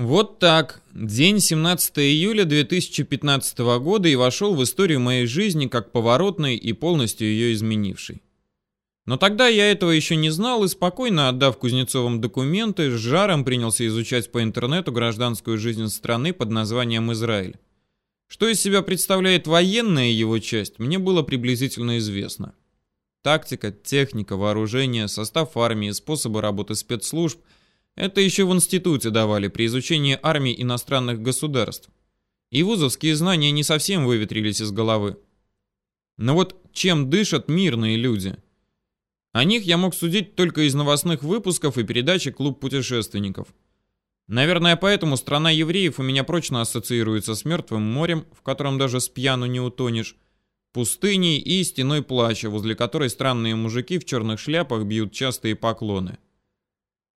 Вот так. День 17 июля 2015 года и вошел в историю моей жизни как поворотный и полностью ее изменивший. Но тогда я этого еще не знал и спокойно, отдав Кузнецовым документы, с жаром принялся изучать по интернету гражданскую жизнь страны под названием Израиль. Что из себя представляет военная его часть, мне было приблизительно известно. Тактика, техника, вооружение, состав армии, способы работы спецслужб – это еще в институте давали при изучении армий иностранных государств. И вузовские знания не совсем выветрились из головы. Но вот чем дышат мирные люди? О них я мог судить только из новостных выпусков и передачи «Клуб путешественников». Наверное, поэтому страна евреев у меня прочно ассоциируется с мертвым морем, в котором даже с пьяну не утонешь, пустыней и стеной плача, возле которой странные мужики в черных шляпах бьют частые поклоны.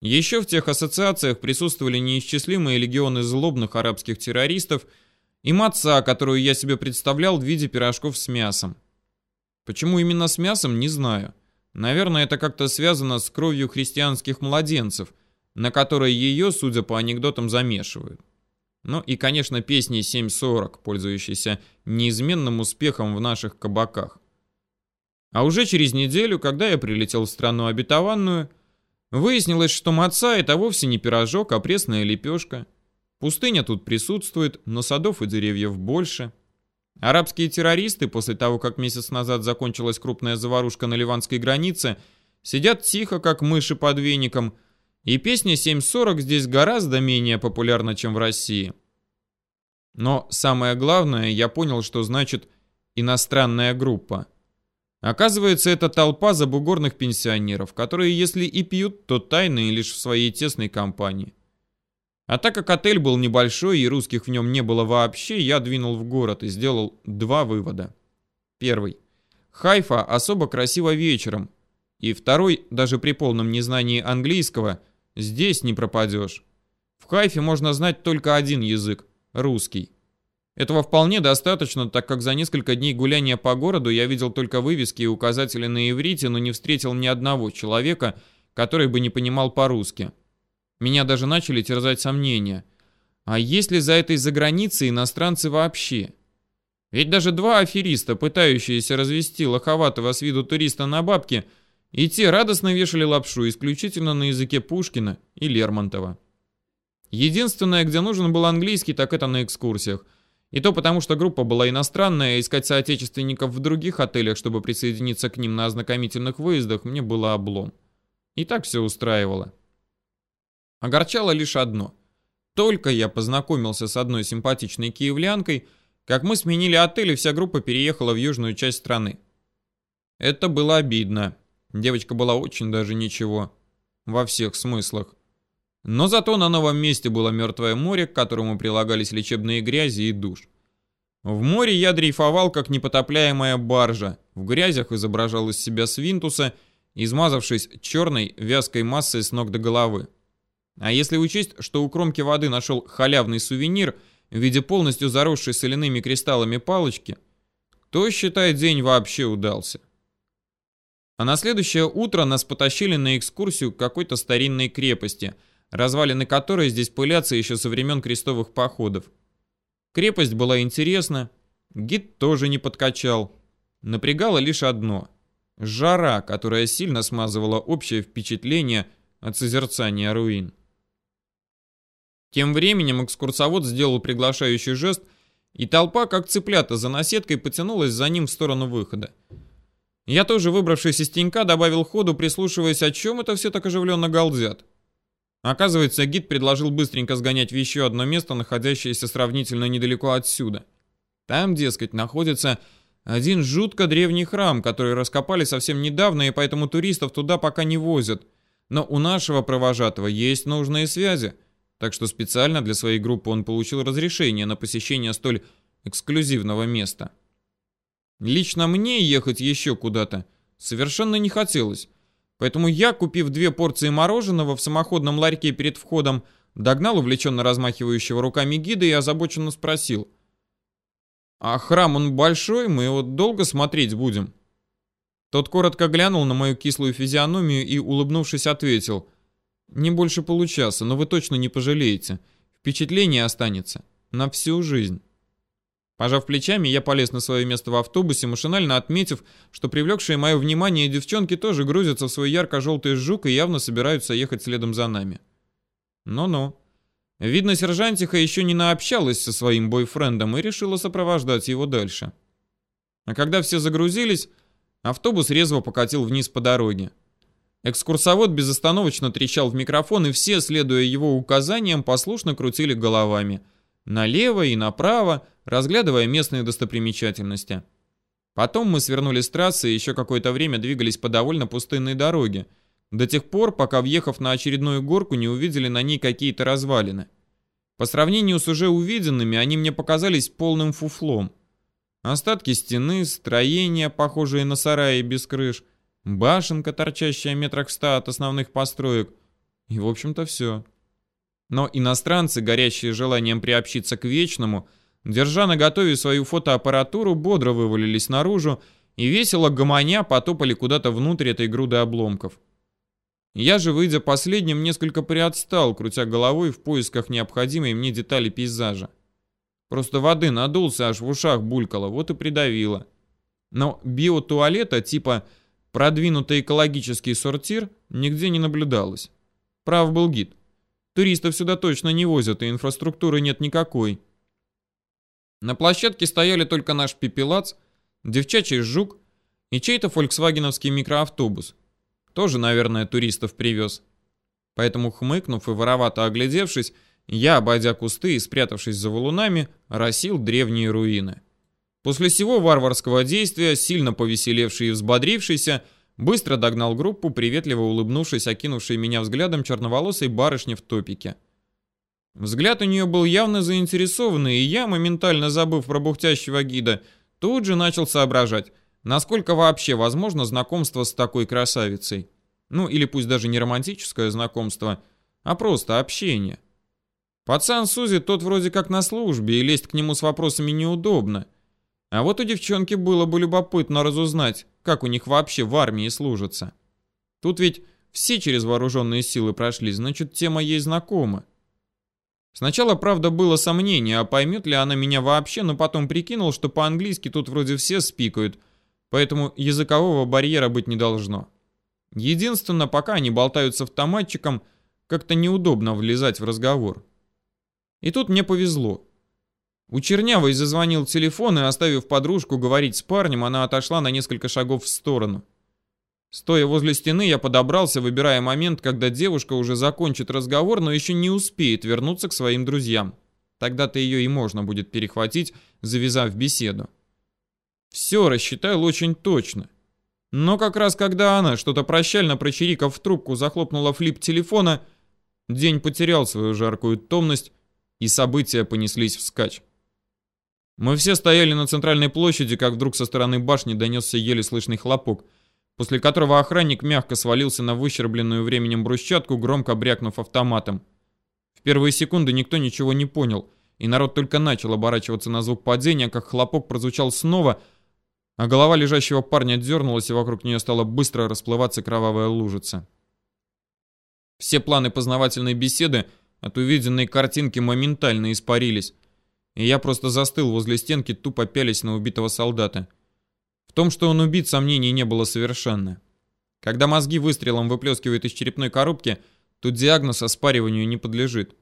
Еще в тех ассоциациях присутствовали неисчислимые легионы злобных арабских террористов и маца, которую я себе представлял в виде пирожков с мясом. Почему именно с мясом, не знаю. Наверное, это как-то связано с кровью христианских младенцев, на которой ее, судя по анекдотам, замешивают. Ну и, конечно, песни 7.40, пользующиеся неизменным успехом в наших кабаках. А уже через неделю, когда я прилетел в страну обетованную, выяснилось, что маца это вовсе не пирожок, а пресная лепешка. Пустыня тут присутствует, но садов и деревьев больше. Арабские террористы, после того, как месяц назад закончилась крупная заварушка на ливанской границе, сидят тихо, как мыши под веником – и песня 7.40 здесь гораздо менее популярна, чем в России. Но самое главное, я понял, что значит иностранная группа. Оказывается, это толпа забугорных пенсионеров, которые, если и пьют, то тайно и лишь в своей тесной компании. А так как отель был небольшой и русских в нем не было вообще, я двинул в город и сделал два вывода. Первый. Хайфа особо красиво вечером. И второй, даже при полном незнании английского, Здесь не пропадешь. В Хайфе можно знать только один язык – русский. Этого вполне достаточно, так как за несколько дней гуляния по городу я видел только вывески и указатели на иврите, но не встретил ни одного человека, который бы не понимал по-русски. Меня даже начали терзать сомнения. А есть ли за этой заграницей иностранцы вообще? Ведь даже два афериста, пытающиеся развести лоховатого с виду туриста на бабки – и те радостно вешали лапшу исключительно на языке Пушкина и Лермонтова. Единственное, где нужен был английский, так это на экскурсиях. И то потому, что группа была иностранная, искать соотечественников в других отелях, чтобы присоединиться к ним на ознакомительных выездах, мне было облом. И так все устраивало. Огорчало лишь одно. Только я познакомился с одной симпатичной киевлянкой, как мы сменили отель, и вся группа переехала в южную часть страны. Это было обидно. Девочка была очень даже ничего. Во всех смыслах. Но зато на новом месте было мертвое море, к которому прилагались лечебные грязи и душ. В море я дрейфовал, как непотопляемая баржа. В грязях изображал из себя свинтуса, измазавшись черной вязкой массой с ног до головы. А если учесть, что у кромки воды нашел халявный сувенир в виде полностью заросшей соляными кристаллами палочки, то, считай, день вообще удался. А на следующее утро нас потащили на экскурсию к какой-то старинной крепости, развалины которой здесь пылятся еще со времен крестовых походов. Крепость была интересна, гид тоже не подкачал. Напрягало лишь одно – жара, которая сильно смазывала общее впечатление от созерцания руин. Тем временем экскурсовод сделал приглашающий жест, и толпа, как цыплята за наседкой, потянулась за ним в сторону выхода. Я тоже, выбравшись из тенька, добавил ходу, прислушиваясь, о чем это все так оживленно галдят. Оказывается, гид предложил быстренько сгонять в еще одно место, находящееся сравнительно недалеко отсюда. Там, дескать, находится один жутко древний храм, который раскопали совсем недавно, и поэтому туристов туда пока не возят. Но у нашего провожатого есть нужные связи, так что специально для своей группы он получил разрешение на посещение столь эксклюзивного места. Лично мне ехать еще куда-то совершенно не хотелось. Поэтому я, купив две порции мороженого в самоходном ларьке перед входом, догнал увлеченно размахивающего руками гида и озабоченно спросил. «А храм он большой, мы его долго смотреть будем?» Тот коротко глянул на мою кислую физиономию и, улыбнувшись, ответил. «Не больше получаса, но вы точно не пожалеете. Впечатление останется на всю жизнь. Пожав плечами, я полез на свое место в автобусе, машинально отметив, что привлекшие мое внимание девчонки тоже грузятся в свой ярко-желтый жук и явно собираются ехать следом за нами. Ну-ну. Видно, сержантиха еще не наобщалась со своим бойфрендом и решила сопровождать его дальше. А когда все загрузились, автобус резво покатил вниз по дороге. Экскурсовод безостановочно трещал в микрофон, и все, следуя его указаниям, послушно крутили головами. Налево и направо, разглядывая местные достопримечательности. Потом мы свернули с трассы и еще какое-то время двигались по довольно пустынной дороге, до тех пор, пока, въехав на очередную горку, не увидели на ней какие-то развалины. По сравнению с уже увиденными, они мне показались полным фуфлом. Остатки стены, строения, похожие на сараи без крыш, башенка, торчащая метрах ста от основных построек. И, в общем-то, все. Но иностранцы, горящие желанием приобщиться к вечному, — держа на готове свою фотоаппаратуру, бодро вывалились наружу и весело гомоня потопали куда-то внутрь этой груды обломков. Я же, выйдя последним, несколько приотстал, крутя головой в поисках необходимой мне детали пейзажа. Просто воды надулся, аж в ушах булькало, вот и придавило. Но биотуалета типа продвинутый экологический сортир нигде не наблюдалось. Прав был гид. Туристов сюда точно не возят, и инфраструктуры нет никакой. На площадке стояли только наш пепелац, девчачий жук и чей-то фольксвагеновский микроавтобус. Тоже, наверное, туристов привез. Поэтому, хмыкнув и воровато оглядевшись, я, обойдя кусты и спрятавшись за валунами, росил древние руины. После всего варварского действия, сильно повеселевший и взбодрившийся, быстро догнал группу, приветливо улыбнувшись, окинувшей меня взглядом черноволосой барышни в топике. Взгляд у нее был явно заинтересованный, и я, моментально забыв про бухтящего гида, тут же начал соображать, насколько вообще возможно знакомство с такой красавицей. Ну, или пусть даже не романтическое знакомство, а просто общение. Пацан Сузи тот вроде как на службе, и лезть к нему с вопросами неудобно. А вот у девчонки было бы любопытно разузнать, как у них вообще в армии служится. Тут ведь все через вооруженные силы прошли, значит, тема ей знакома. Сначала, правда, было сомнение, а поймет ли она меня вообще, но потом прикинул, что по-английски тут вроде все спикают, поэтому языкового барьера быть не должно. Единственное, пока они болтают с автоматчиком, как-то неудобно влезать в разговор. И тут мне повезло. У Чернявой зазвонил телефон, и, оставив подружку говорить с парнем, она отошла на несколько шагов в сторону. Стоя возле стены, я подобрался, выбирая момент, когда девушка уже закончит разговор, но еще не успеет вернуться к своим друзьям. Тогда-то ее и можно будет перехватить, завязав беседу. Все рассчитал очень точно. Но как раз когда она, что-то прощально прочирикав в трубку, захлопнула флип телефона, день потерял свою жаркую томность, и события понеслись вскачь. Мы все стояли на центральной площади, как вдруг со стороны башни донесся еле слышный хлопок — после которого охранник мягко свалился на выщербленную временем брусчатку, громко брякнув автоматом. В первые секунды никто ничего не понял, и народ только начал оборачиваться на звук падения, как хлопок прозвучал снова, а голова лежащего парня дернулась, и вокруг нее стала быстро расплываться кровавая лужица. Все планы познавательной беседы от увиденной картинки моментально испарились, и я просто застыл возле стенки, тупо пялись на убитого солдата. В том, что он убит, сомнений не было совершенно. Когда мозги выстрелом выплескивают из черепной коробки, тут диагноз оспариванию не подлежит.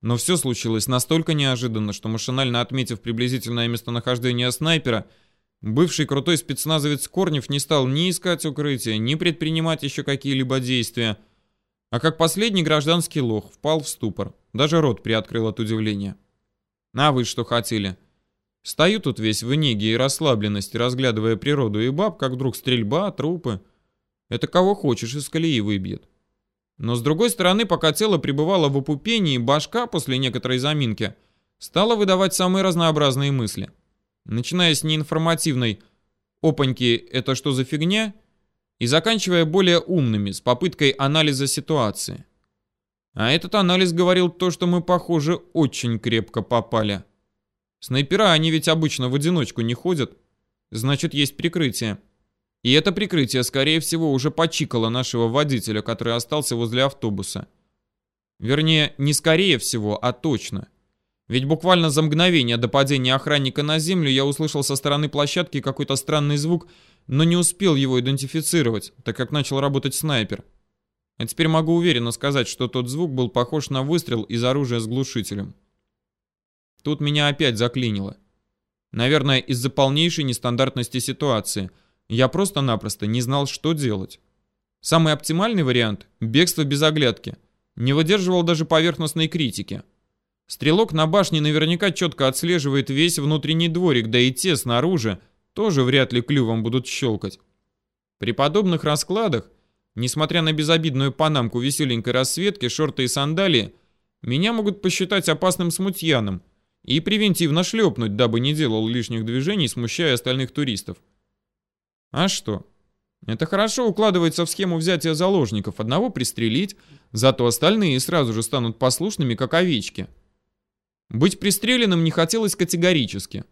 Но все случилось настолько неожиданно, что машинально отметив приблизительное местонахождение снайпера, бывший крутой спецназовец Корнев не стал ни искать укрытия, ни предпринимать еще какие-либо действия, а как последний гражданский лох впал в ступор. Даже рот приоткрыл от удивления. «А вы что хотели?» Стою тут весь в неге и расслабленности, разглядывая природу и баб, как вдруг стрельба, трупы. Это кого хочешь из колеи выбьет. Но с другой стороны, пока тело пребывало в опупении, башка после некоторой заминки стала выдавать самые разнообразные мысли. Начиная с неинформативной «опаньки, это что за фигня?» и заканчивая более умными, с попыткой анализа ситуации. А этот анализ говорил то, что мы, похоже, очень крепко попали. Снайпера, они ведь обычно в одиночку не ходят. Значит, есть прикрытие. И это прикрытие, скорее всего, уже почикало нашего водителя, который остался возле автобуса. Вернее, не скорее всего, а точно. Ведь буквально за мгновение до падения охранника на землю я услышал со стороны площадки какой-то странный звук, но не успел его идентифицировать, так как начал работать снайпер. А теперь могу уверенно сказать, что тот звук был похож на выстрел из оружия с глушителем. Тут меня опять заклинило. Наверное, из-за полнейшей нестандартности ситуации. Я просто-напросто не знал, что делать. Самый оптимальный вариант – бегство без оглядки. Не выдерживал даже поверхностной критики. Стрелок на башне наверняка четко отслеживает весь внутренний дворик, да и те снаружи тоже вряд ли клювом будут щелкать. При подобных раскладах, несмотря на безобидную панамку веселенькой расцветки, шорты и сандалии, меня могут посчитать опасным смутьяном и превентивно шлепнуть, дабы не делал лишних движений, смущая остальных туристов. А что? Это хорошо укладывается в схему взятия заложников. Одного пристрелить, зато остальные сразу же станут послушными, как овечки. Быть пристреленным не хотелось категорически.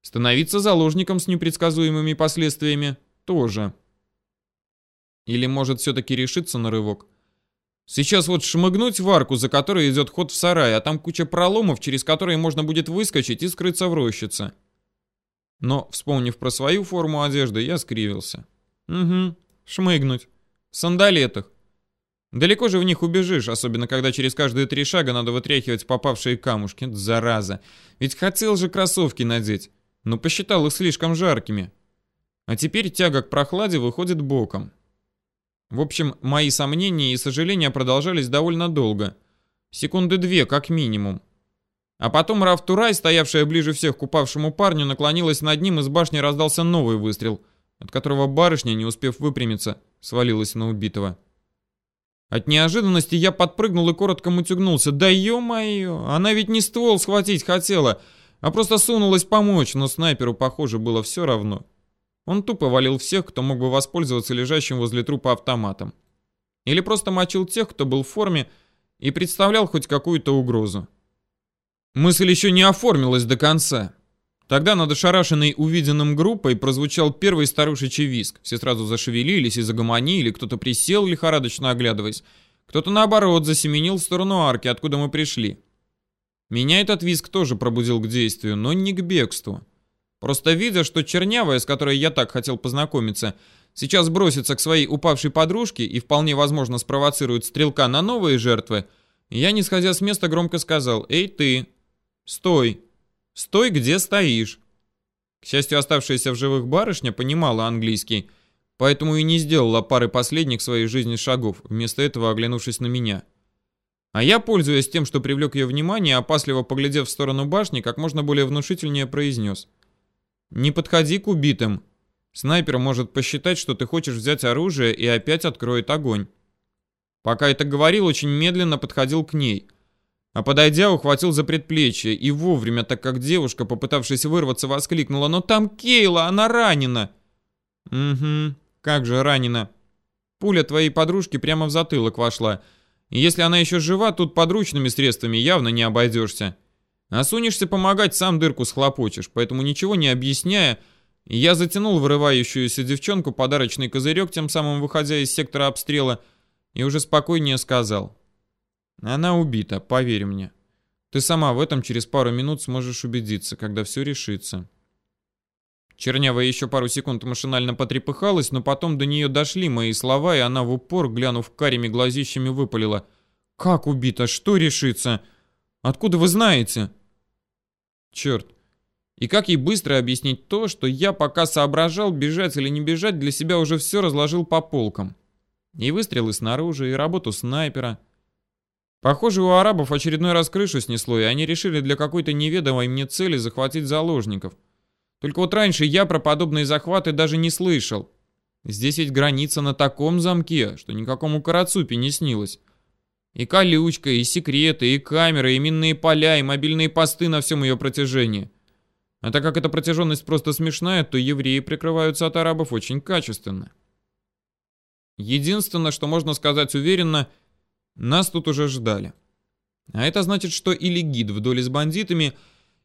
Становиться заложником с непредсказуемыми последствиями тоже. Или может все-таки решиться на рывок? Сейчас вот шмыгнуть в арку, за которой идет ход в сарай, а там куча проломов, через которые можно будет выскочить и скрыться в рощице. Но, вспомнив про свою форму одежды, я скривился. Угу, шмыгнуть. В сандалетах. Далеко же в них убежишь, особенно когда через каждые три шага надо вытряхивать попавшие камушки. Зараза. Ведь хотел же кроссовки надеть, но посчитал их слишком жаркими. А теперь тяга к прохладе выходит боком. В общем, мои сомнения и сожаления продолжались довольно долго. Секунды две, как минимум. А потом Раф Турай, стоявшая ближе всех к упавшему парню, наклонилась над ним, и с башни раздался новый выстрел, от которого барышня, не успев выпрямиться, свалилась на убитого. От неожиданности я подпрыгнул и коротко мутюгнулся. Да ё-моё, она ведь не ствол схватить хотела, а просто сунулась помочь, но снайперу, похоже, было все равно. Он тупо валил всех, кто мог бы воспользоваться лежащим возле трупа автоматом. Или просто мочил тех, кто был в форме и представлял хоть какую-то угрозу. Мысль еще не оформилась до конца. Тогда над ошарашенной увиденным группой прозвучал первый старушечий виск. Все сразу зашевелились и загомонили, кто-то присел, лихорадочно оглядываясь. Кто-то, наоборот, засеменил в сторону арки, откуда мы пришли. Меня этот виск тоже пробудил к действию, но не к бегству. Просто видя, что чернявая, с которой я так хотел познакомиться, сейчас бросится к своей упавшей подружке и вполне возможно спровоцирует стрелка на новые жертвы, я, не сходя с места, громко сказал «Эй, ты! Стой! Стой, где стоишь!» К счастью, оставшаяся в живых барышня понимала английский, поэтому и не сделала пары последних своей жизни шагов, вместо этого оглянувшись на меня. А я, пользуясь тем, что привлек ее внимание, опасливо поглядев в сторону башни, как можно более внушительнее произнес – не подходи к убитым. Снайпер может посчитать, что ты хочешь взять оружие и опять откроет огонь. Пока это говорил, очень медленно подходил к ней. А подойдя, ухватил за предплечье и вовремя, так как девушка, попытавшись вырваться, воскликнула «Но там Кейла, она ранена!» «Угу, как же ранена?» Пуля твоей подружки прямо в затылок вошла. Если она еще жива, тут подручными средствами явно не обойдешься. Осунешься помогать, сам дырку схлопочешь, поэтому ничего не объясняя, я затянул вырывающуюся девчонку подарочный козырек, тем самым выходя из сектора обстрела, и уже спокойнее сказал. Она убита, поверь мне. Ты сама в этом через пару минут сможешь убедиться, когда все решится. Чернявая еще пару секунд машинально потрепыхалась, но потом до нее дошли мои слова, и она в упор, глянув карими глазищами, выпалила. «Как убита? Что решится? Откуда вы знаете?» Черт. И как ей быстро объяснить то, что я пока соображал, бежать или не бежать, для себя уже все разложил по полкам. И выстрелы снаружи, и работу снайпера. Похоже, у арабов очередной раз крышу снесло, и они решили для какой-то неведомой мне цели захватить заложников. Только вот раньше я про подобные захваты даже не слышал. Здесь ведь граница на таком замке, что никакому карацупе не снилось. И колючка, и секреты, и камеры, и минные поля, и мобильные посты на всем ее протяжении. А так как эта протяженность просто смешная, то евреи прикрываются от арабов очень качественно. Единственное, что можно сказать уверенно, нас тут уже ждали. А это значит, что или гид вдоль с бандитами,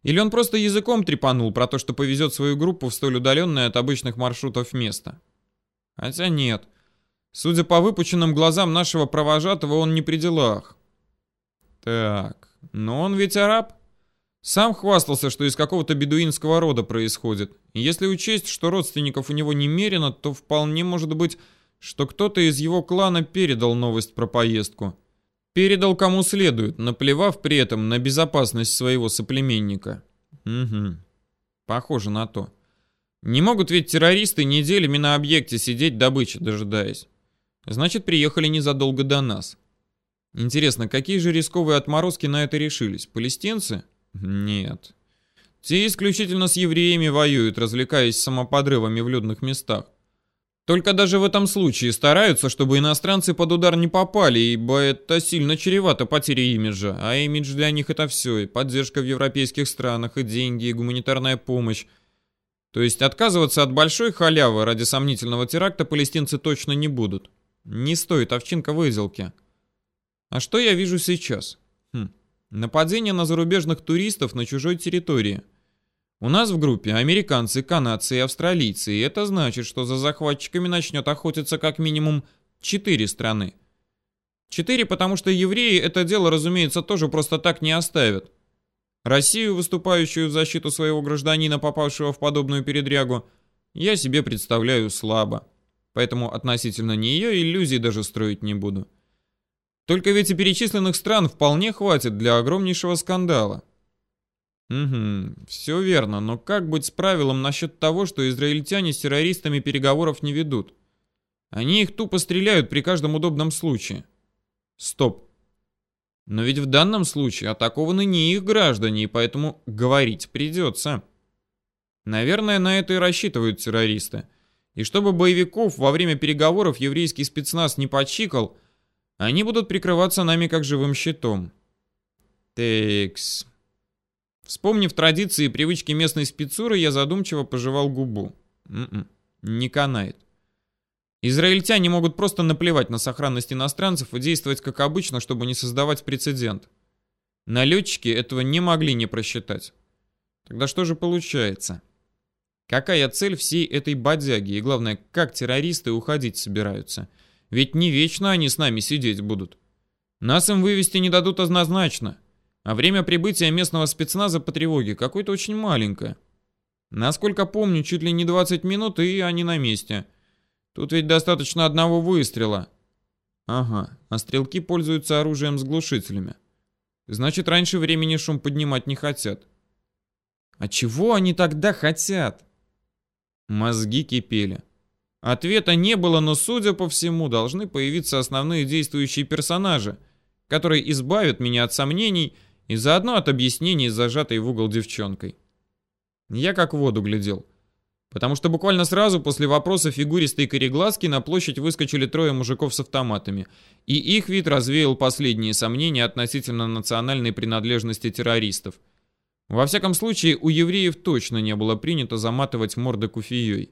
или он просто языком трепанул про то, что повезет свою группу в столь удаленное от обычных маршрутов место. Хотя нет. Судя по выпученным глазам нашего провожатого, он не при делах. Так, но он ведь араб. Сам хвастался, что из какого-то бедуинского рода происходит. Если учесть, что родственников у него немерено, то вполне может быть, что кто-то из его клана передал новость про поездку. Передал кому следует, наплевав при этом на безопасность своего соплеменника. Угу. Похоже на то. Не могут ведь террористы неделями на объекте сидеть добычи дожидаясь. Значит, приехали незадолго до нас. Интересно, какие же рисковые отморозки на это решились? Палестинцы? Нет. Те исключительно с евреями воюют, развлекаясь самоподрывами в людных местах. Только даже в этом случае стараются, чтобы иностранцы под удар не попали, ибо это сильно чревато потерей имиджа. А имидж для них это все, и поддержка в европейских странах, и деньги, и гуманитарная помощь. То есть отказываться от большой халявы ради сомнительного теракта палестинцы точно не будут. Не стоит овчинка выделки. А что я вижу сейчас? Хм. Нападение на зарубежных туристов на чужой территории – у нас в группе американцы, канадцы и австралийцы, и это значит, что за захватчиками начнет охотиться как минимум четыре страны. Четыре, потому что евреи это дело, разумеется, тоже просто так не оставят. Россию, выступающую в защиту своего гражданина, попавшего в подобную передрягу, я себе представляю слабо. Поэтому относительно нее иллюзий даже строить не буду. Только ведь и перечисленных стран вполне хватит для огромнейшего скандала. Угу, все верно, но как быть с правилом насчет того, что израильтяне с террористами переговоров не ведут? Они их тупо стреляют при каждом удобном случае. Стоп. Но ведь в данном случае атакованы не их граждане, и поэтому говорить придется. Наверное, на это и рассчитывают террористы. И чтобы боевиков во время переговоров еврейский спецназ не подчикал, они будут прикрываться нами как живым щитом. Текс. Вспомнив традиции и привычки местной спецуры, я задумчиво пожевал губу. М м-м, -м, не канает. Израильтяне могут просто наплевать на сохранность иностранцев и действовать как обычно, чтобы не создавать прецедент. Налетчики этого не могли не просчитать. Тогда что же получается? Какая цель всей этой бодяги? И главное, как террористы уходить собираются? Ведь не вечно они с нами сидеть будут. Нас им вывести не дадут однозначно. А время прибытия местного спецназа по тревоге какое-то очень маленькое. Насколько помню, чуть ли не 20 минут, и они на месте. Тут ведь достаточно одного выстрела. Ага, а стрелки пользуются оружием с глушителями. Значит, раньше времени шум поднимать не хотят. А чего они тогда хотят? Мозги кипели. Ответа не было, но, судя по всему, должны появиться основные действующие персонажи, которые избавят меня от сомнений и заодно от объяснений зажатой в угол девчонкой. Я как в воду глядел. Потому что буквально сразу после вопроса фигуристой кореглазки на площадь выскочили трое мужиков с автоматами, и их вид развеял последние сомнения относительно национальной принадлежности террористов. Во всяком случае, у евреев точно не было принято заматывать морды куфией.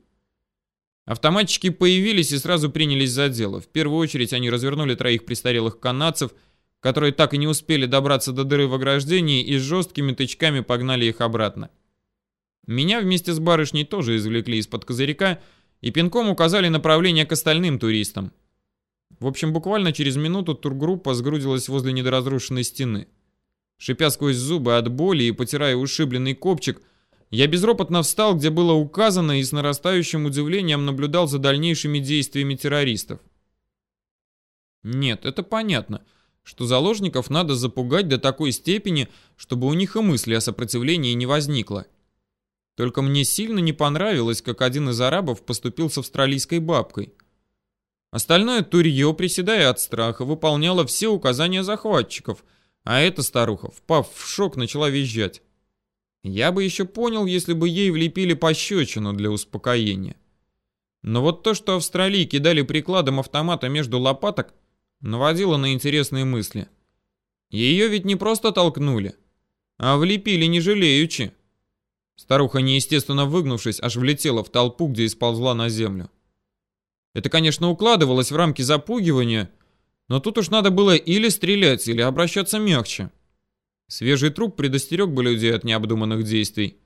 Автоматчики появились и сразу принялись за дело. В первую очередь они развернули троих престарелых канадцев – которые так и не успели добраться до дыры в ограждении и с жесткими тычками погнали их обратно. Меня вместе с барышней тоже извлекли из-под козырька и пинком указали направление к остальным туристам. В общем, буквально через минуту тургруппа сгрудилась возле недоразрушенной стены. Шипя сквозь зубы от боли и потирая ушибленный копчик, я безропотно встал, где было указано, и с нарастающим удивлением наблюдал за дальнейшими действиями террористов. Нет, это понятно что заложников надо запугать до такой степени, чтобы у них и мысли о сопротивлении не возникло. Только мне сильно не понравилось, как один из арабов поступил с австралийской бабкой. Остальное турье, приседая от страха, выполняло все указания захватчиков, а эта старуха, впав в шок, начала визжать. Я бы еще понял, если бы ей влепили пощечину для успокоения. Но вот то, что австралийки дали прикладом автомата между лопаток, наводила на интересные мысли. Ее ведь не просто толкнули, а влепили не жалеючи. Старуха, неестественно выгнувшись, аж влетела в толпу, где исползла на землю. Это, конечно, укладывалось в рамки запугивания, но тут уж надо было или стрелять, или обращаться мягче. Свежий труп предостерег бы людей от необдуманных действий.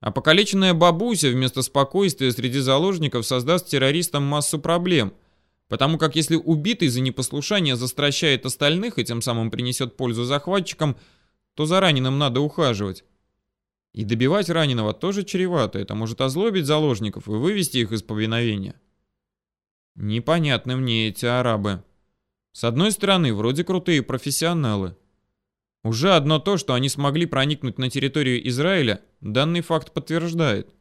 А покалеченная бабуся вместо спокойствия среди заложников создаст террористам массу проблем – Потому как если убитый за непослушание застращает остальных и тем самым принесет пользу захватчикам, то за раненым надо ухаживать. И добивать раненого тоже чревато, это может озлобить заложников и вывести их из повиновения. Непонятны мне эти арабы. С одной стороны, вроде крутые профессионалы. Уже одно то, что они смогли проникнуть на территорию Израиля, данный факт подтверждает.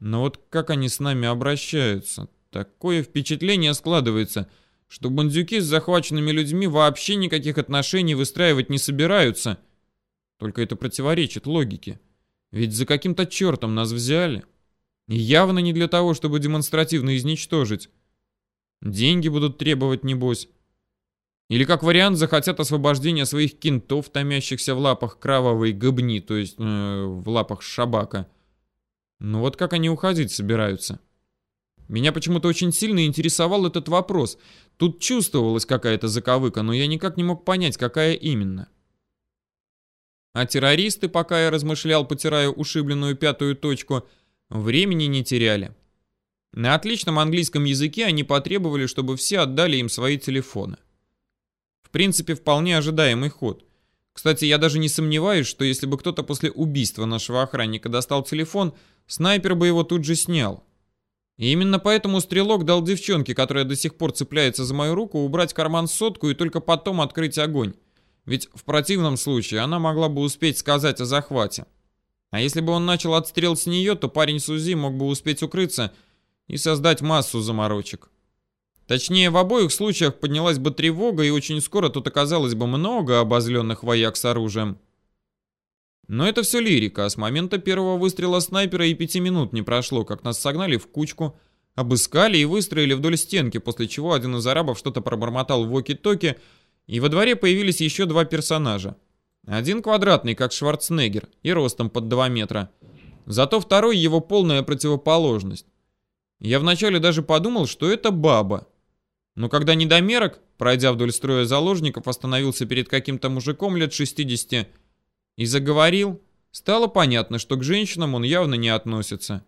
Но вот как они с нами обращаются? Такое впечатление складывается, что бандюки с захваченными людьми вообще никаких отношений выстраивать не собираются. Только это противоречит логике. Ведь за каким-то чертом нас взяли. И явно не для того, чтобы демонстративно изничтожить. Деньги будут требовать, небось. Или как вариант захотят освобождения своих кентов, томящихся в лапах кровавой гобни, то есть э, в лапах шабака. Ну вот как они уходить собираются? Меня почему-то очень сильно интересовал этот вопрос. Тут чувствовалась какая-то заковыка, но я никак не мог понять, какая именно. А террористы, пока я размышлял, потирая ушибленную пятую точку, времени не теряли. На отличном английском языке они потребовали, чтобы все отдали им свои телефоны. Принципе, вполне ожидаемый ход. Кстати, я даже не сомневаюсь, что если бы кто-то после убийства нашего охранника достал телефон, снайпер бы его тут же снял. И именно поэтому стрелок дал девчонке, которая до сих пор цепляется за мою руку, убрать карман сотку и только потом открыть огонь. Ведь в противном случае она могла бы успеть сказать о захвате. А если бы он начал отстрел с нее, то парень Сузи мог бы успеть укрыться и создать массу заморочек. Точнее, в обоих случаях поднялась бы тревога, и очень скоро тут оказалось бы много обозленных вояк с оружием. Но это все лирика, а с момента первого выстрела снайпера и пяти минут не прошло, как нас согнали в кучку, обыскали и выстроили вдоль стенки, после чего один из арабов что-то пробормотал в воки-токи, и во дворе появились еще два персонажа. Один квадратный, как Шварценеггер, и ростом под 2 метра. Зато второй его полная противоположность. Я вначале даже подумал, что это баба. Но когда недомерок, пройдя вдоль строя заложников, остановился перед каким-то мужиком лет 60 и заговорил, стало понятно, что к женщинам он явно не относится.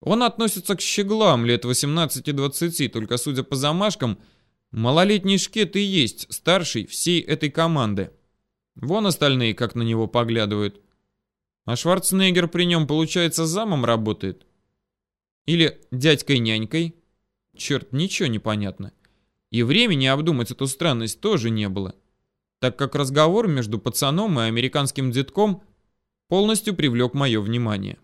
Он относится к щеглам лет 18-20, только судя по замашкам, малолетний шкет и есть старший всей этой команды. Вон остальные как на него поглядывают. А Шварценеггер при нем, получается, замом работает? Или дядькой-нянькой? Черт, ничего не понятно. И времени обдумать эту странность тоже не было так как разговор между пацаном и американским детком полностью привлек мое внимание.